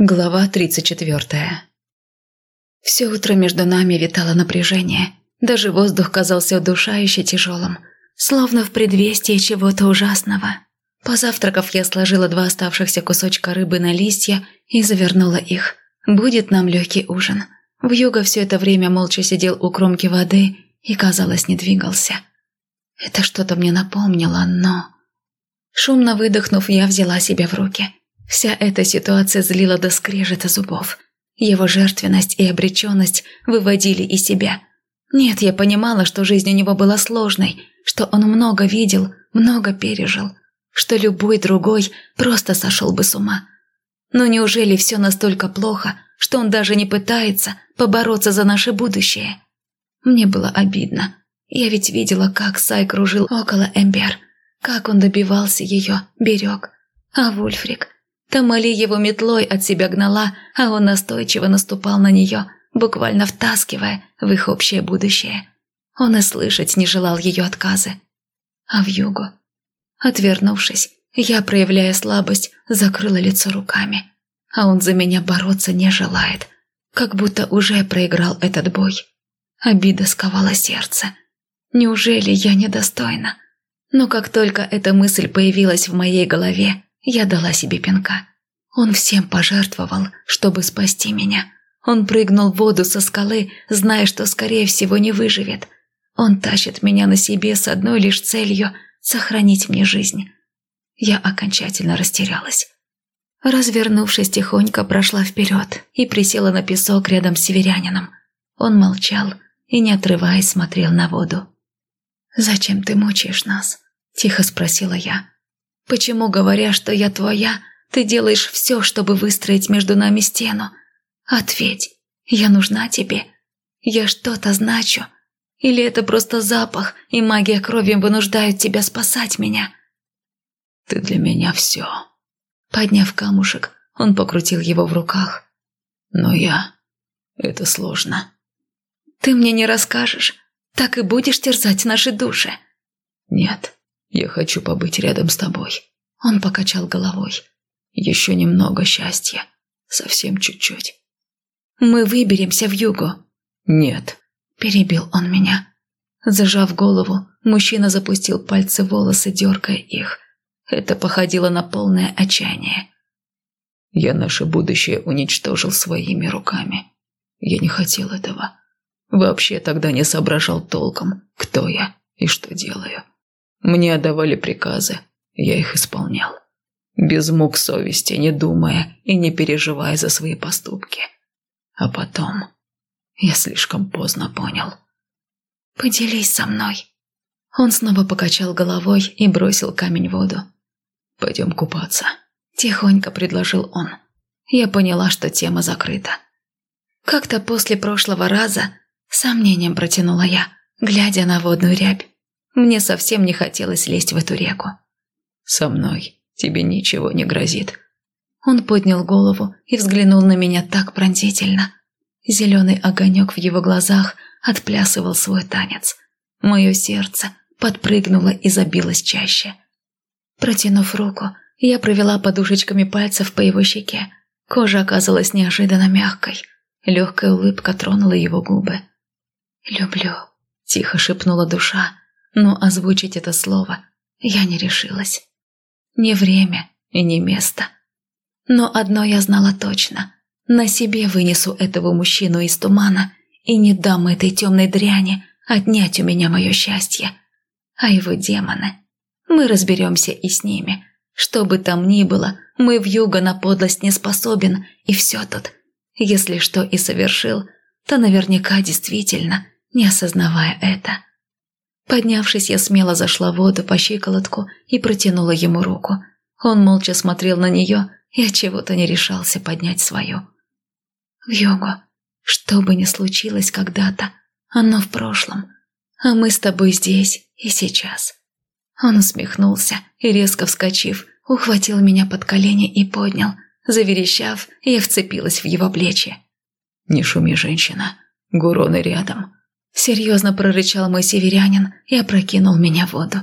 Глава 34 Все утро между нами витало напряжение. Даже воздух казался удушающе тяжелым, словно в предвестии чего-то ужасного. Позавтракав, я сложила два оставшихся кусочка рыбы на листья и завернула их. Будет нам легкий ужин. Вьюга все это время молча сидел у кромки воды и, казалось, не двигался. Это что-то мне напомнило, но... Шумно выдохнув, я взяла себя в руки – Вся эта ситуация злила до скрежета зубов. Его жертвенность и обреченность выводили из себя. Нет, я понимала, что жизнь у него была сложной, что он много видел, много пережил, что любой другой просто сошел бы с ума. Но неужели все настолько плохо, что он даже не пытается побороться за наше будущее? Мне было обидно. Я ведь видела, как Сай кружил около Эмбер, как он добивался ее, берег. А Вульфрик... Тамали его метлой от себя гнала, а он настойчиво наступал на нее, буквально втаскивая в их общее будущее. Он и слышать не желал ее отказы. А в югу? Отвернувшись, я, проявляя слабость, закрыла лицо руками. А он за меня бороться не желает, как будто уже проиграл этот бой. Обида сковала сердце. Неужели я недостойна? Но как только эта мысль появилась в моей голове, я дала себе пинка. Он всем пожертвовал, чтобы спасти меня. Он прыгнул в воду со скалы, зная, что, скорее всего, не выживет. Он тащит меня на себе с одной лишь целью – сохранить мне жизнь. Я окончательно растерялась. Развернувшись тихонько, прошла вперед и присела на песок рядом с северянином. Он молчал и, не отрываясь, смотрел на воду. «Зачем ты мучаешь нас?» – тихо спросила я. Почему, говоря, что я твоя, ты делаешь все, чтобы выстроить между нами стену? Ответь, я нужна тебе. Я что-то значу. Или это просто запах, и магия крови вынуждают тебя спасать меня? Ты для меня все. Подняв камушек, он покрутил его в руках. Но я... Это сложно. Ты мне не расскажешь. Так и будешь терзать наши души. Нет. Я хочу побыть рядом с тобой». Он покачал головой. «Еще немного счастья. Совсем чуть-чуть». «Мы выберемся в югу». «Нет», – перебил он меня. Зажав голову, мужчина запустил пальцы в волосы, дергая их. Это походило на полное отчаяние. «Я наше будущее уничтожил своими руками. Я не хотел этого. Вообще тогда не соображал толком, кто я и что делаю. Мне отдавали приказы, я их исполнял. Без мук совести, не думая и не переживая за свои поступки. А потом я слишком поздно понял. «Поделись со мной». Он снова покачал головой и бросил камень в воду. «Пойдем купаться», – тихонько предложил он. Я поняла, что тема закрыта. Как-то после прошлого раза сомнением протянула я, глядя на водную рябь. Мне совсем не хотелось лезть в эту реку. «Со мной тебе ничего не грозит». Он поднял голову и взглянул на меня так пронзительно. Зеленый огонек в его глазах отплясывал свой танец. Мое сердце подпрыгнуло и забилось чаще. Протянув руку, я провела подушечками пальцев по его щеке. Кожа оказалась неожиданно мягкой. Легкая улыбка тронула его губы. «Люблю», – тихо шепнула душа, но озвучить это слово я не решилась. Не время и не место. Но одно я знала точно. На себе вынесу этого мужчину из тумана и не дам этой темной дряни отнять у меня мое счастье. А его демоны. Мы разберемся и с ними. Что бы там ни было, мы в юго на подлость не способен, и все тут. Если что и совершил, то наверняка действительно, не осознавая это. Поднявшись, я смело зашла в воду по щиколотку и протянула ему руку. Он молча смотрел на нее и от чего-то не решался поднять свою. В йогу, что бы ни случилось когда-то, оно в прошлом, а мы с тобой здесь и сейчас. Он усмехнулся и, резко вскочив, ухватил меня под колени и поднял. Заверещав, я вцепилась в его плечи. «Не шуми, женщина, Гуроны рядом», Серьезно прорычал мой северянин и опрокинул меня в воду.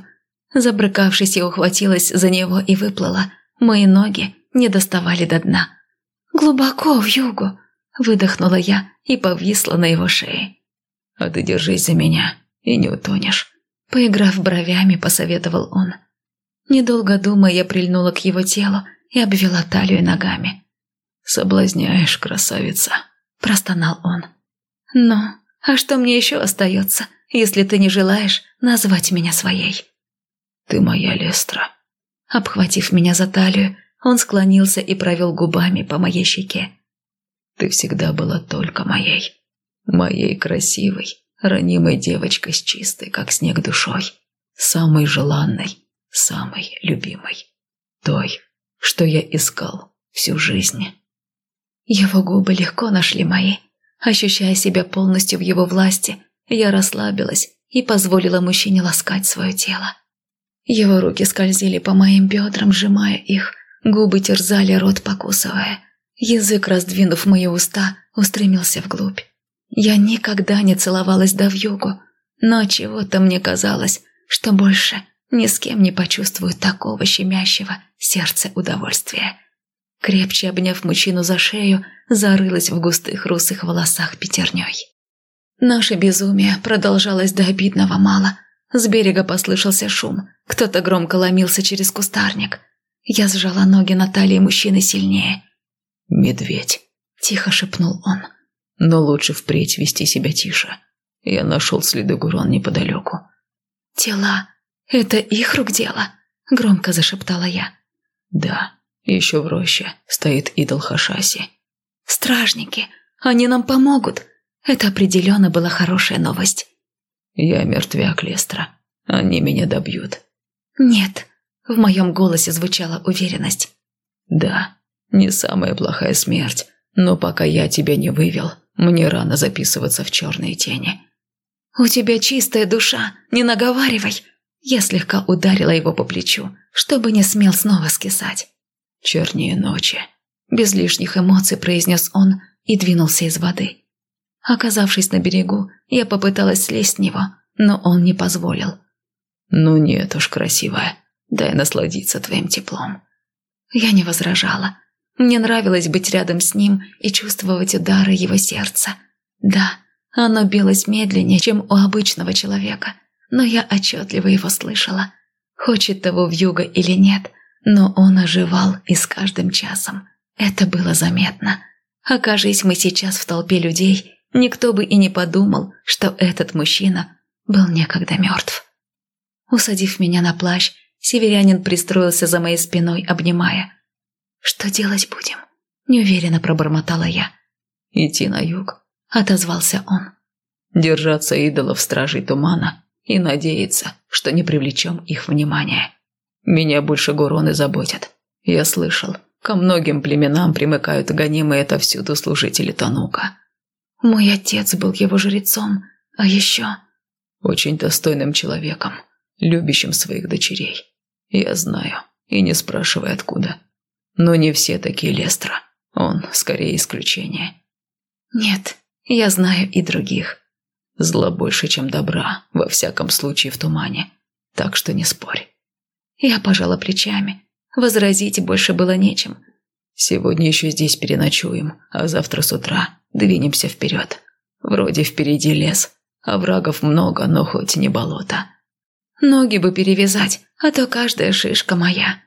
Забрыкавшись, я ухватилась за него и выплыла. Мои ноги не доставали до дна. глубоко в югу», – выдохнула я и повисла на его шее. «А ты держись за меня и не утонешь», – поиграв бровями, посоветовал он. Недолго думая, я прильнула к его телу и обвела талию ногами. «Соблазняешь, красавица», – простонал он. «Ну, а что мне еще остается, если ты не желаешь назвать меня своей?» «Ты моя Лестра». Обхватив меня за талию, он склонился и провел губами по моей щеке. «Ты всегда была только моей. Моей красивой, ранимой девочкой с чистой, как снег душой. Самой желанной, самой любимой. Той, что я искал всю жизнь». Его губы легко нашли мои. Ощущая себя полностью в его власти, я расслабилась и позволила мужчине ласкать свое тело. Его руки скользили по моим бедрам, сжимая их, губы терзали рот, покусывая. Язык, раздвинув мои уста, устремился вглубь. Я никогда не целовалась до вьюгу, но чего-то мне казалось, что больше ни с кем не почувствую такого щемящего сердца удовольствия. Крепче обняв мужчину за шею, зарылась в густых русых волосах пятерней. Наше безумие продолжалось до обидного мало. С берега послышался шум. Кто-то громко ломился через кустарник. Я сжала ноги на талии мужчины сильнее. «Медведь», – тихо шепнул он. «Но лучше впредь вести себя тише. Я нашел следы Гурон неподалеку». «Тела. Это их рук дело?» – громко зашептала я. «Да, еще в роще стоит идол Хашаси». «Стражники. Они нам помогут». Это определенно была хорошая новость. «Я мертвяк, Лестра. Они меня добьют». «Нет», — в моем голосе звучала уверенность. «Да, не самая плохая смерть, но пока я тебя не вывел, мне рано записываться в черные тени». «У тебя чистая душа, не наговаривай!» Я слегка ударила его по плечу, чтобы не смел снова скисать. «Чернее ночи», – без лишних эмоций произнес он и двинулся из воды. Оказавшись на берегу, я попыталась слезть с него, но он не позволил. «Ну нет уж, красивая, дай насладиться твоим теплом». Я не возражала. Мне нравилось быть рядом с ним и чувствовать удары его сердца. Да, оно билось медленнее, чем у обычного человека, но я отчетливо его слышала. Хочет того вьюга или нет, но он оживал и с каждым часом. Это было заметно. Окажись мы сейчас в толпе людей, никто бы и не подумал, что этот мужчина был некогда мертв. Усадив меня на плащ, северянин пристроился за моей спиной, обнимая. «Что делать будем?» – неуверенно пробормотала я. «Идти на юг», – отозвался он. «Держаться идолов стражей тумана и надеяться, что не привлечем их внимание. Меня больше гуроны заботят. Я слышал, ко многим племенам примыкают гонимые отовсюду служители Танука. Мой отец был его жрецом, а еще... Очень достойным человеком, любящим своих дочерей. Я знаю, и не спрашивай откуда. Но не все такие Лестра. Он скорее исключение. Нет, я знаю и других. Зла больше, чем добра, во всяком случае в тумане. Так что не спорь. Я пожала плечами. Возразить больше было нечем. Сегодня еще здесь переночуем, а завтра с утра двинемся вперед. Вроде впереди лес, а врагов много, но хоть не болото. Ноги бы перевязать, а то каждая шишка моя.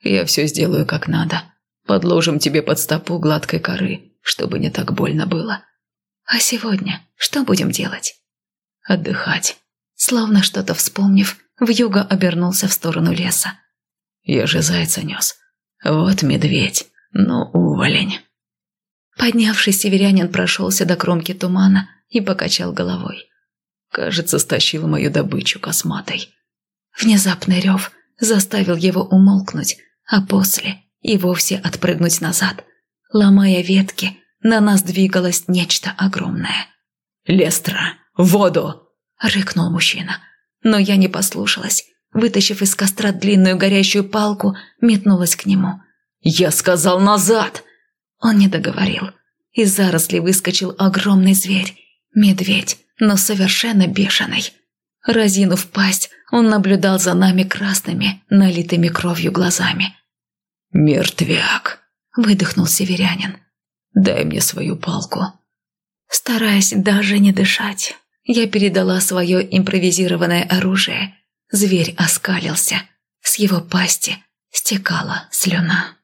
Я все сделаю как надо. Подложим тебе под стопу гладкой коры, чтобы не так больно было. А сегодня что будем делать? Отдыхать. Словно что-то вспомнив, Вьюга обернулся в сторону леса. Я же зайца нес. Вот медведь. Ну, уволень. Поднявшись, северянин прошелся до кромки тумана и покачал головой. Кажется, стащил мою добычу косматой. Внезапный рев заставил его умолкнуть, а после и вовсе отпрыгнуть назад. Ломая ветки, на нас двигалось нечто огромное. «Лестра, воду!» – рыкнул мужчина. Но я не послушалась. Вытащив из костра длинную горящую палку, метнулась к нему. «Я сказал назад!» Он не договорил. Из зарослей выскочил огромный зверь. Медведь, но совершенно бешеный. Разинув пасть, он наблюдал за нами красными, налитыми кровью глазами. «Мертвяк!» – выдохнул северянин. «Дай мне свою палку». Стараясь даже не дышать, я передала свое импровизированное оружие. Зверь оскалился. С его пасти стекала слюна.